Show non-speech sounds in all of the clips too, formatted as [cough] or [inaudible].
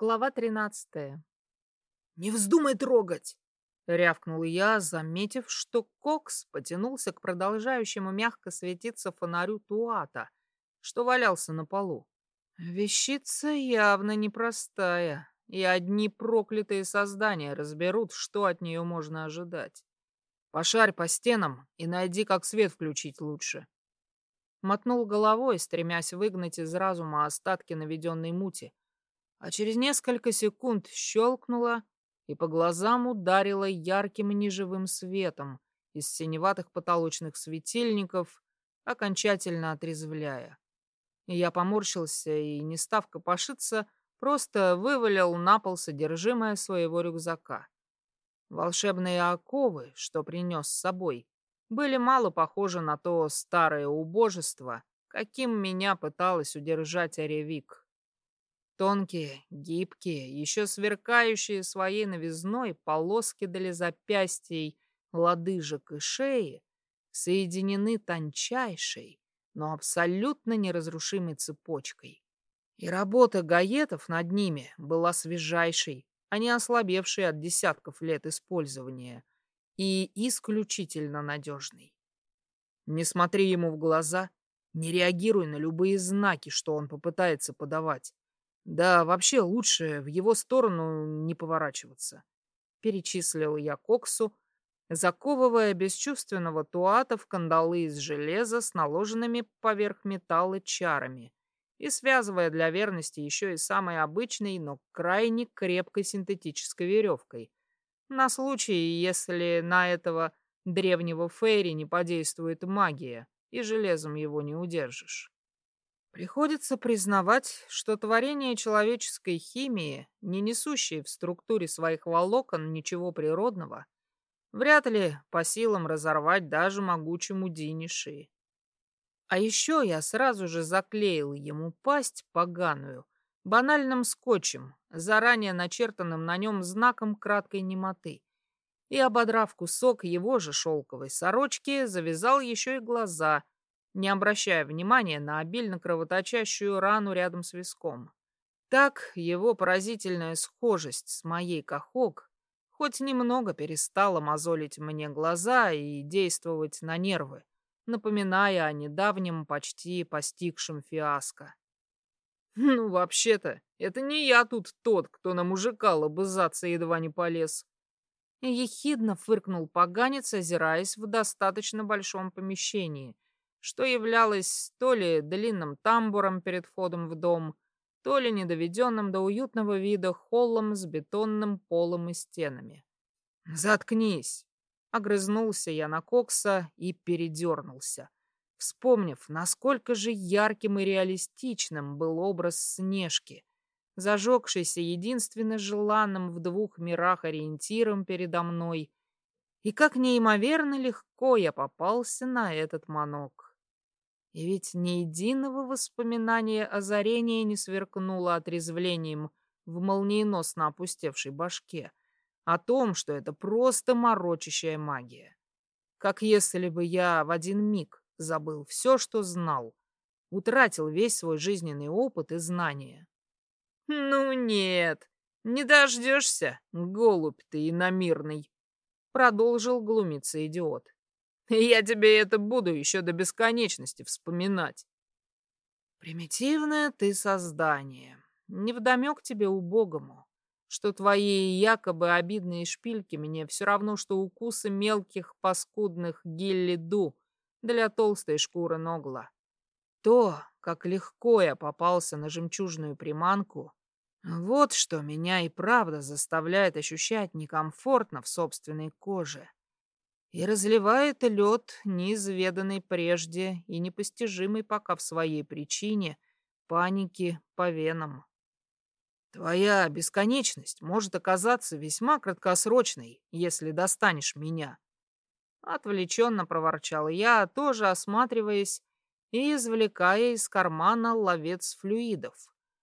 Глава тринадцатая. «Не вздумай трогать!» — рявкнул я, заметив, что Кокс потянулся к продолжающему мягко светиться фонарю Туата, что валялся на полу. Вещица явно непростая, и одни проклятые создания разберут, что от нее можно ожидать. Пошарь по стенам и найди, как свет включить лучше. Мотнул головой, стремясь выгнать из разума остатки наведенной мути, а через несколько секунд щелкнуло и по глазам ударило ярким неживым светом из синеватых потолочных светильников, окончательно отрезвляя. Я поморщился и, не став копошиться, просто вывалил на пол содержимое своего рюкзака. Волшебные оковы, что принес с собой, были мало похожи на то старое убожество, каким меня пыталась удержать Оревик. Тонкие, гибкие, еще сверкающие своей новизной полоски для запястий, лодыжек и шеи соединены тончайшей, но абсолютно неразрушимой цепочкой. И работа гаетов над ними была свежайшей, а не ослабевшей от десятков лет использования, и исключительно надежной. Не смотри ему в глаза, не реагируй на любые знаки, что он попытается подавать. Да, вообще лучше в его сторону не поворачиваться. Перечислил я Коксу, заковывая бесчувственного туата в кандалы из железа с наложенными поверх металла чарами и связывая для верности еще и самой обычной, но крайне крепкой синтетической веревкой, на случай, если на этого древнего Фейри не подействует магия, и железом его не удержишь. Приходится признавать, что творение человеческой химии, не несущее в структуре своих волокон ничего природного, вряд ли по силам разорвать даже могучему Диниши. А еще я сразу же заклеил ему пасть поганую банальным скотчем, заранее начертанным на нем знаком краткой немоты, и, ободрав кусок его же шелковой сорочки, завязал еще и глаза — не обращая внимания на обильно кровоточащую рану рядом с виском. Так его поразительная схожесть с моей кахок хоть немного перестала мозолить мне глаза и действовать на нервы, напоминая о недавнем почти постигшем фиаско. [laughs] Ну, вообще-то, это не я тут тот, кто на мужика лобызаться едва не полез. Ехидно фыркнул поганец, озираясь в достаточно большом помещении — что являлось то ли длинным тамбуром перед входом в дом, то ли недоведенным до уютного вида холлом с бетонным полом и стенами. «Заткнись!» — огрызнулся я на Кокса и передернулся, вспомнив, насколько же ярким и реалистичным был образ Снежки, зажегшийся единственно желанным в двух мирах ориентиром передо мной, и как неимоверно легко я попался на этот манок. И ведь ни единого воспоминания озарения не сверкнуло отрезвлением в молниеносно опустевшей башке о том, что это просто морочащая магия. Как если бы я в один миг забыл все, что знал, утратил весь свой жизненный опыт и знания. «Ну нет, не дождешься, голубь ты иномирный», — продолжил глумиться идиот. Я тебе это буду еще до бесконечности вспоминать. Примитивное ты создание. Невдомек тебе убогому, что твои якобы обидные шпильки мне все равно, что укусы мелких паскудных гиллиду для толстой шкуры ногла. То, как легко я попался на жемчужную приманку, вот что меня и правда заставляет ощущать некомфортно в собственной коже и разливает лед, неизведанный прежде и непостижимый пока в своей причине, паники по венам. Твоя бесконечность может оказаться весьма краткосрочной, если достанешь меня. Отвлеченно проворчал я, тоже осматриваясь и извлекая из кармана ловец флюидов.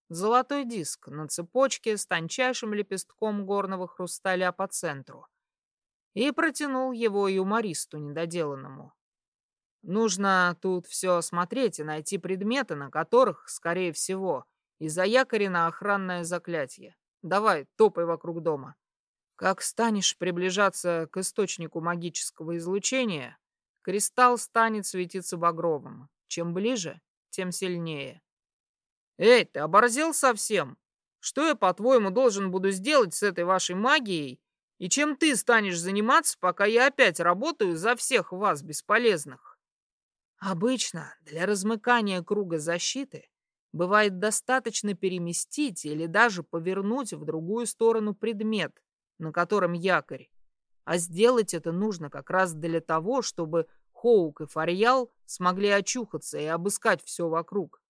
Золотой диск на цепочке с тончайшим лепестком горного хрусталя по центру — и протянул его юмористу недоделанному. Нужно тут все осмотреть и найти предметы, на которых, скорее всего, и заякорено охранное заклятие. Давай, топай вокруг дома. Как станешь приближаться к источнику магического излучения, кристалл станет светиться багровым. Чем ближе, тем сильнее. Эй, ты оборзел совсем? Что я, по-твоему, должен буду сделать с этой вашей магией? И чем ты станешь заниматься, пока я опять работаю за всех вас, бесполезных? Обычно для размыкания круга защиты бывает достаточно переместить или даже повернуть в другую сторону предмет, на котором якорь. А сделать это нужно как раз для того, чтобы Хоук и Фарьял смогли очухаться и обыскать все вокруг.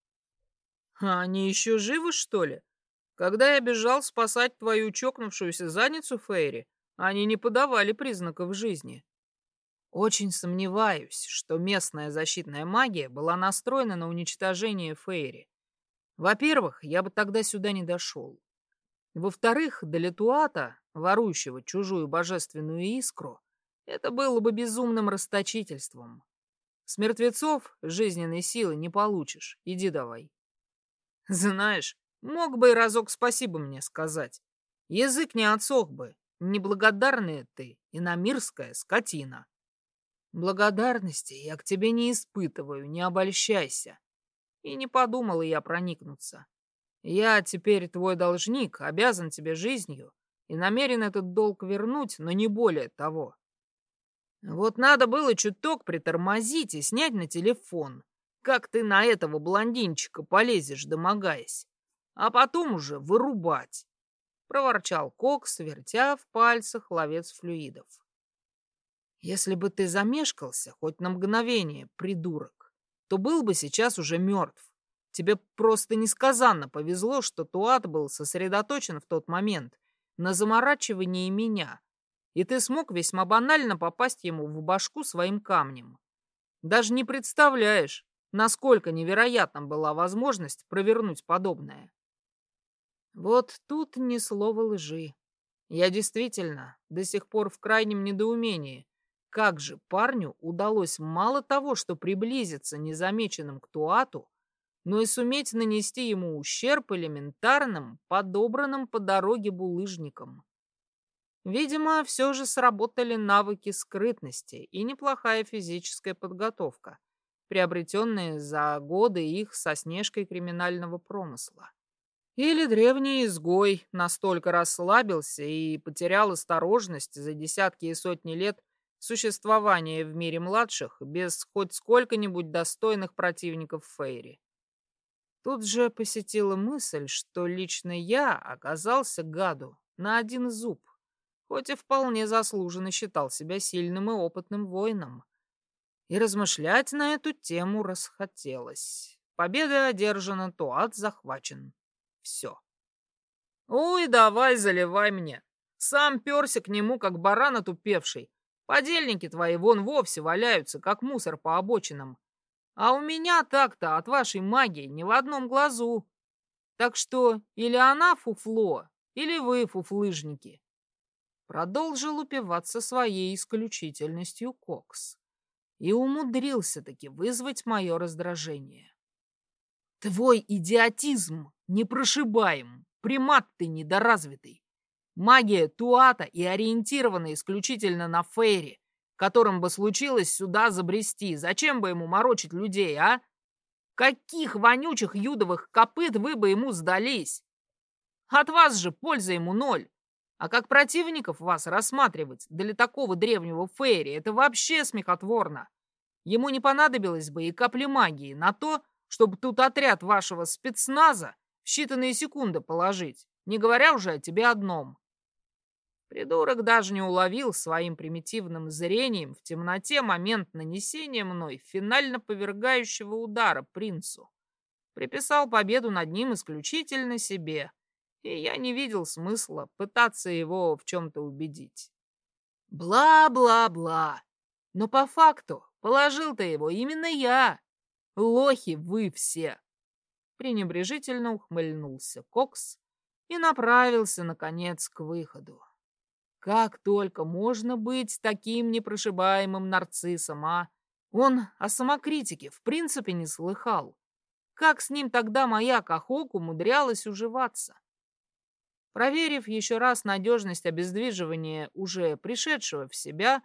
А они еще живы, что ли? Когда я бежал спасать твою чокнувшуюся задницу, Фейри, они не подавали признаков жизни. Очень сомневаюсь, что местная защитная магия была настроена на уничтожение Фейри. Во-первых, я бы тогда сюда не дошел. Во-вторых, для Туата, ворующего чужую божественную искру, это было бы безумным расточительством. С мертвецов жизненной силы не получишь. Иди давай. Знаешь, мог бы и разок спасибо мне сказать. Язык не отсох бы. Неблагодарная ты, иномирская скотина. Благодарности я к тебе не испытываю, не обольщайся. И не подумала я проникнуться. Я теперь твой должник, обязан тебе жизнью и намерен этот долг вернуть, но не более того. Вот надо было чуток притормозить и снять на телефон, как ты на этого блондинчика полезешь, домогаясь, а потом уже вырубать. Проворчал Кокс, вертя в пальцах ловец флюидов. Если бы ты замешкался хоть на мгновение, придурок, то был бы сейчас уже мертв. Тебе просто несказанно повезло, что Туат был сосредоточен в тот момент на заморачивании меня, и ты смог весьма банально попасть ему в башку своим камнем. Даже не представляешь, насколько невероятна была возможность провернуть подобное. Вот тут ни слова лжи. Я действительно до сих пор в крайнем недоумении. Как же парню удалось мало того, что приблизиться незамеченным к Туату, но и суметь нанести ему ущерб элементарным, подобранным по дороге булыжникам. Видимо, все же сработали навыки скрытности и неплохая физическая подготовка, приобретенные за годы их со снежкой криминального промысла. Или древний изгой настолько расслабился и потерял осторожность за десятки и сотни лет существования в мире младших без хоть сколько-нибудь достойных противников Фейри. Тут же посетила мысль, что лично я оказался гаду на один зуб хоть и вполне заслуженно считал себя сильным и опытным воином. И размышлять на эту тему расхотелось. Победа одержана, Туат захвачен. Все. Ой, давай, заливай мне. Сам перся к нему, как баран отупевший. Подельники твои вон вовсе валяются, как мусор по обочинам. А у меня так-то от вашей магии ни в одном глазу. Так что или она фуфло, или вы фуфлыжники. Продолжил упиваться своей исключительностью Кокс. И умудрился таки вызвать мое раздражение. Твой идиотизм непрошибаем, примат ты недоразвитый. Магия Туата и ориентирована исключительно на Фейри, которым бы случилось сюда забрести. Зачем бы ему морочить людей, а? Каких вонючих юдовых копыт вы бы ему сдались? От вас же польза ему ноль. А как противников вас рассматривать для такого древнего Фейри, это вообще смехотворно. Ему не понадобилось бы и капли магии на то, чтобы тут отряд вашего спецназа считанные секунды положить, не говоря уже о тебе одном. Придурок даже не уловил своим примитивным зрением в темноте момент нанесения мной финально повергающего удара принцу. Приписал победу над ним исключительно себе и я не видел смысла пытаться его в чем-то убедить. Бла-бла-бла. Но по факту положил-то его именно я. Лохи вы все. Пренебрежительно ухмыльнулся Кокс и направился, наконец, к выходу. Как только можно быть таким непрошибаемым нарциссом, а? Он о самокритике в принципе не слыхал. Как с ним тогда моя Кахок умудрялась уживаться? Проверив еще раз надежность обездвиживания уже пришедшего в себя,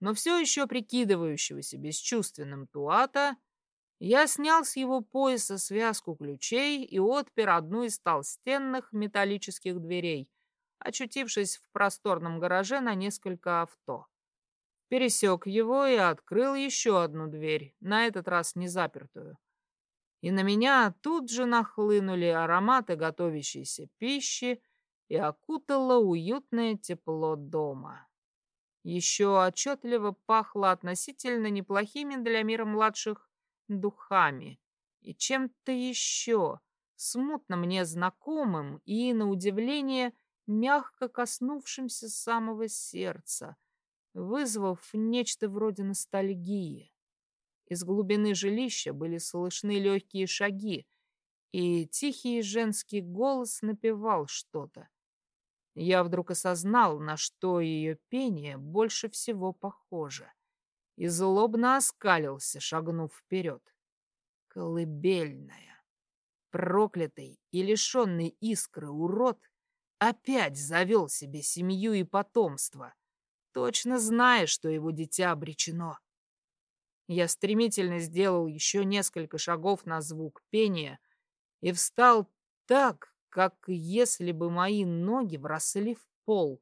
но все еще прикидывающегося бесчувственным Туата, я снял с его пояса связку ключей и отпер одну из толстенных металлических дверей, очутившись в просторном гараже на несколько авто. Пересек его и открыл еще одну дверь, на этот раз не запертую. И на меня тут же нахлынули ароматы готовящейся пищи и окутало уютное тепло дома. Еще отчетливо пахло относительно неплохими для мира младших духами и чем-то еще, смутно мне знакомым и, на удивление, мягко коснувшимся самого сердца, вызвав нечто вроде ностальгии. Из глубины жилища были слышны легкие шаги, и тихий женский голос напевал что-то. Я вдруг осознал, на что ее пение больше всего похоже, и злобно оскалился, шагнув вперед. Колыбельная. Проклятый и лишенный искры урод опять завел себе семью и потомство, точно зная, что его дитя обречено. Я стремительно сделал еще несколько шагов на звук пения и встал так, как если бы мои ноги вросли в пол,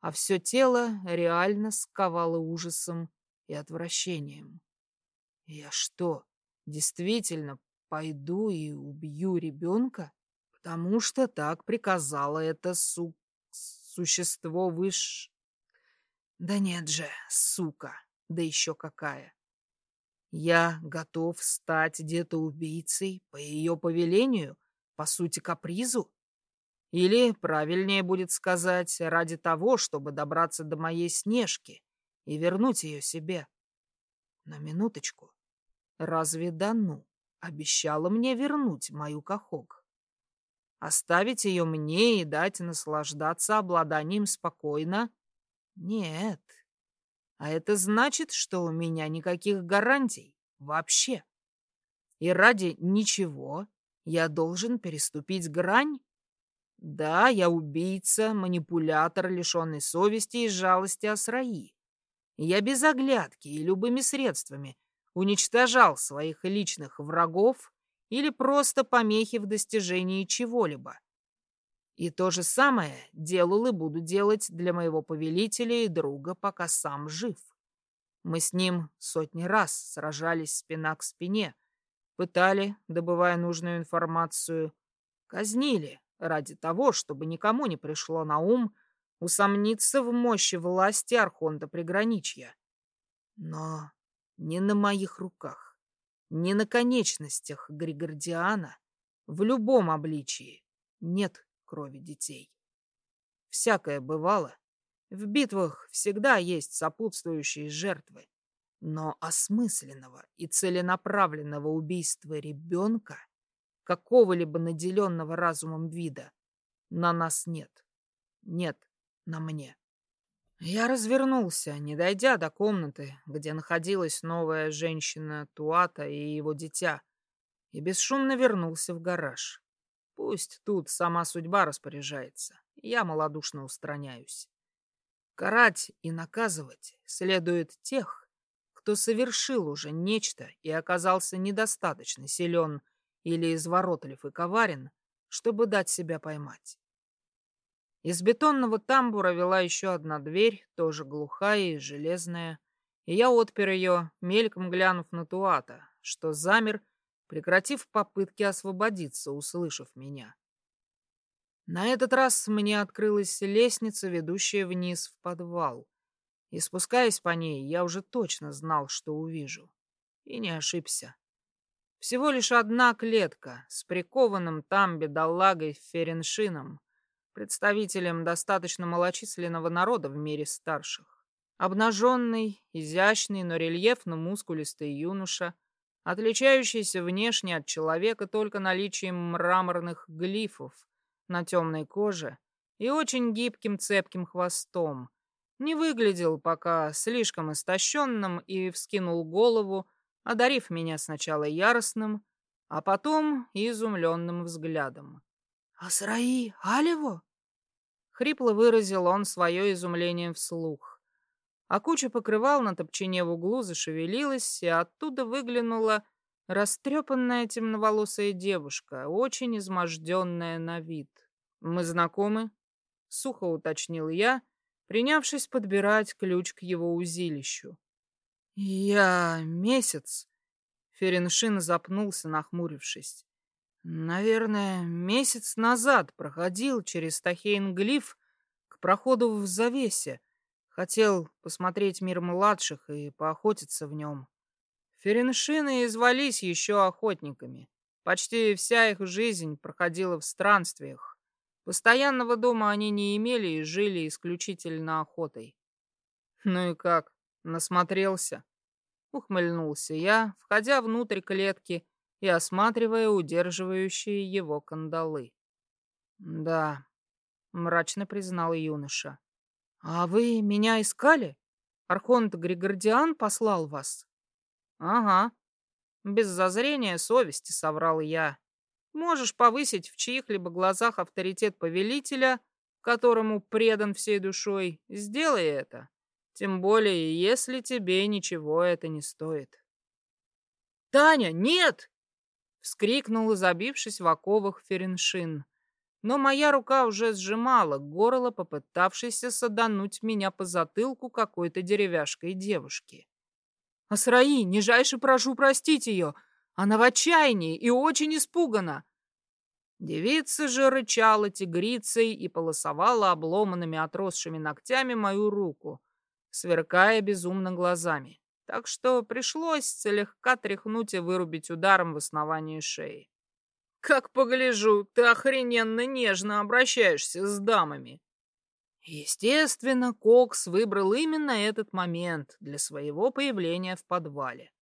а все тело реально сковало ужасом и отвращением. Я что, действительно пойду и убью ребенка? Потому что так приказало это су... существо выш... Да нет же, сука, да еще какая. Я готов стать где-то убийцей по ее повелению, по сути, капризу? Или, правильнее будет сказать, ради того, чтобы добраться до моей Снежки и вернуть ее себе? На минуточку. Разве Дану обещала мне вернуть мою Кахок? Оставить ее мне и дать наслаждаться обладанием спокойно? Нет. А это значит, что у меня никаких гарантий вообще. И ради ничего я должен переступить грань? Да, я убийца, манипулятор, лишенный совести и жалости Асраи. Я без оглядки и любыми средствами уничтожал своих личных врагов или просто помехи в достижении чего-либо. И то же самое делал и буду делать для моего повелителя и друга, пока сам жив. Мы с ним сотни раз сражались спина к спине, Пытали, добывая нужную информацию. Казнили ради того, чтобы никому не пришло на ум усомниться в мощи власти Архонта Приграничья. Но не на моих руках, не на конечностях Григордиана, в любом обличии нет крови детей. Всякое бывало. В битвах всегда есть сопутствующие жертвы. Но осмысленного и целенаправленного убийства ребенка, какого-либо наделенного разумом вида, на нас нет. Нет на мне. Я развернулся, не дойдя до комнаты, где находилась новая женщина Туата и его дитя, и бесшумно вернулся в гараж. Пусть тут сама судьба распоряжается, я малодушно устраняюсь. Карать и наказывать следует тех, кто совершил уже нечто и оказался недостаточно силен или изворотлив и коварен, чтобы дать себя поймать. Из бетонного тамбура вела еще одна дверь, тоже глухая и железная, и я отпер ее, мельком глянув на Туата, что замер, прекратив попытки освободиться, услышав меня. На этот раз мне открылась лестница, ведущая вниз в подвал, и спускаясь по ней, я уже точно знал, что увижу. И не ошибся. Всего лишь одна клетка с прикованным там бедолагой Ференшином, представителем достаточно малочисленного народа в мире старших. Обнаженный, изящный, но рельефно мускулистый юноша, отличающийся внешне от человека только наличием мраморных глифов на темной коже и очень гибким цепким хвостом, не выглядел пока слишком истощенным и вскинул голову, одарив меня сначала яростным, а потом изумленным взглядом. «Асраи Алево?» Хрипло выразил он свое изумление вслух. А куча покрывал на топчине в углу зашевелилась, и оттуда выглянула растрепанная темноволосая девушка, очень изможденная на вид. «Мы знакомы?» — сухо уточнил я, принявшись подбирать ключ к его узилищу. «Я месяц...» — Ференшин запнулся, нахмурившись. Наверное, месяц назад проходил через Тахейн-Глиф к проходу в завесе. Хотел посмотреть мир младших и поохотиться в нем. Ференшины извались еще охотниками. Почти вся их жизнь проходила в странствиях. Постоянного дома они не имели и жили исключительно охотой. Ну и как, насмотрелся? Ухмыльнулся я, входя внутрь клетки и осматривая удерживающие его кандалы. «Да», — мрачно признал юноша. «А вы меня искали? Архонт Григордиан послал вас?» «Ага». Без зазрения совести соврал я. «Можешь повысить в чьих-либо глазах авторитет повелителя, которому предан всей душой. Сделай это. Тем более, если тебе ничего это не стоит». «Таня, нет!» Вскрикнул, забившись в оковах Ференшин. Но моя рука уже сжимала горло, попытавшейся садануть меня по затылку какой-то деревяшкой девушки. «Асраи, нижайше прошу простить ее! Она в отчаянии и очень испугана!» Девица же рычала тигрицей и полосовала обломанными отросшими ногтями мою руку, сверкая безумно глазами так что пришлось слегка тряхнуть и вырубить ударом в основании шеи. «Как погляжу, ты охрененно нежно обращаешься с дамами!» Естественно, Кокс выбрал именно этот момент для своего появления в подвале.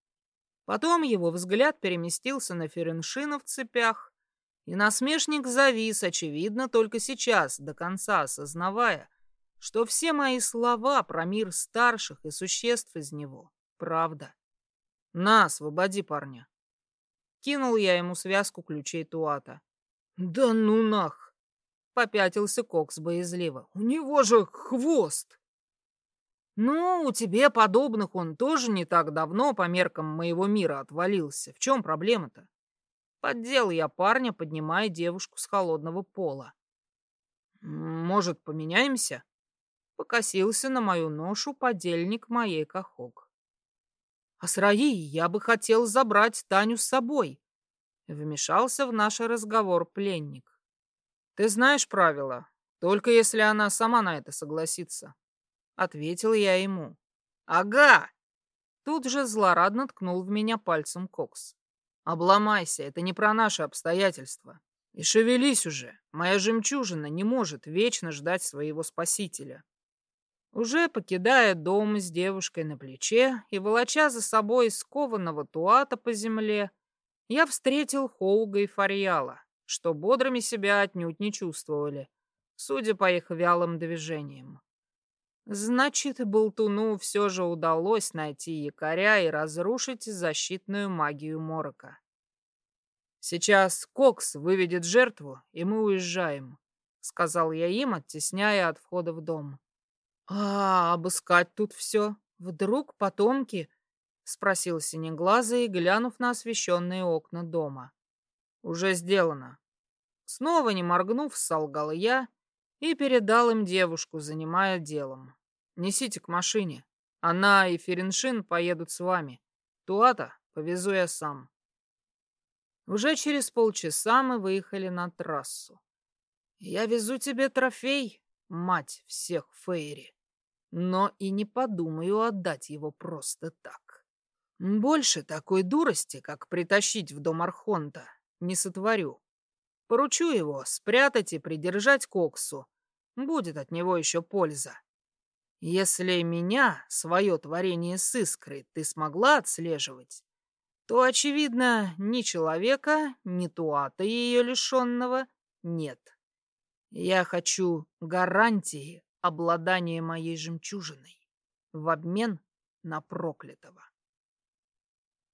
Потом его взгляд переместился на Ференшина в цепях, и насмешник завис, очевидно, только сейчас, до конца осознавая, что все мои слова про мир старших и существ из него правда. На, освободи парня. Кинул я ему связку ключей Туата. Да ну нах! Попятился Кокс боязливо. У него же хвост! Ну, у тебе подобных он тоже не так давно по меркам моего мира отвалился. В чем проблема-то? Поддел я парня, поднимая девушку с холодного пола. Может, поменяемся? Покосился на мою ношу подельник моей кахок. «Асраи, я бы хотел забрать Таню с собой», — вмешался в наш разговор пленник. «Ты знаешь правила, только если она сама на это согласится», — ответил я ему. «Ага!» Тут же злорадно ткнул в меня пальцем Кокс. «Обломайся, это не про наши обстоятельства. И шевелись уже, моя жемчужина не может вечно ждать своего спасителя». Уже покидая дом с девушкой на плече и волоча за собой скованного туата по земле, я встретил Хоуга и Фарьяла, что бодрыми себя отнюдь не чувствовали, судя по их вялым движениям. Значит, Болтуну все же удалось найти якоря и разрушить защитную магию Морока. «Сейчас Кокс выведет жертву, и мы уезжаем», — сказал я им, оттесняя от входа в дом. «А обыскать тут все? Вдруг потомки?» — спросил Синеглазый, глянув на освещенные окна дома. «Уже сделано». Снова не моргнув, солгал я и передал им девушку, занимая делом. «Несите к машине. Она и Ференшин поедут с вами. Туата повезу я сам». Уже через полчаса мы выехали на трассу. «Я везу тебе трофей, мать всех Фейри!» Но и не подумаю отдать его просто так. Больше такой дурости, как притащить в дом Архонта, не сотворю. Поручу его спрятать и придержать Коксу. Будет от него еще польза. Если меня, свое творение с искрой, ты смогла отслеживать, то, очевидно, ни человека, ни туата ее лишенного нет. Я хочу гарантии обладание моей жемчужиной в обмен на проклятого.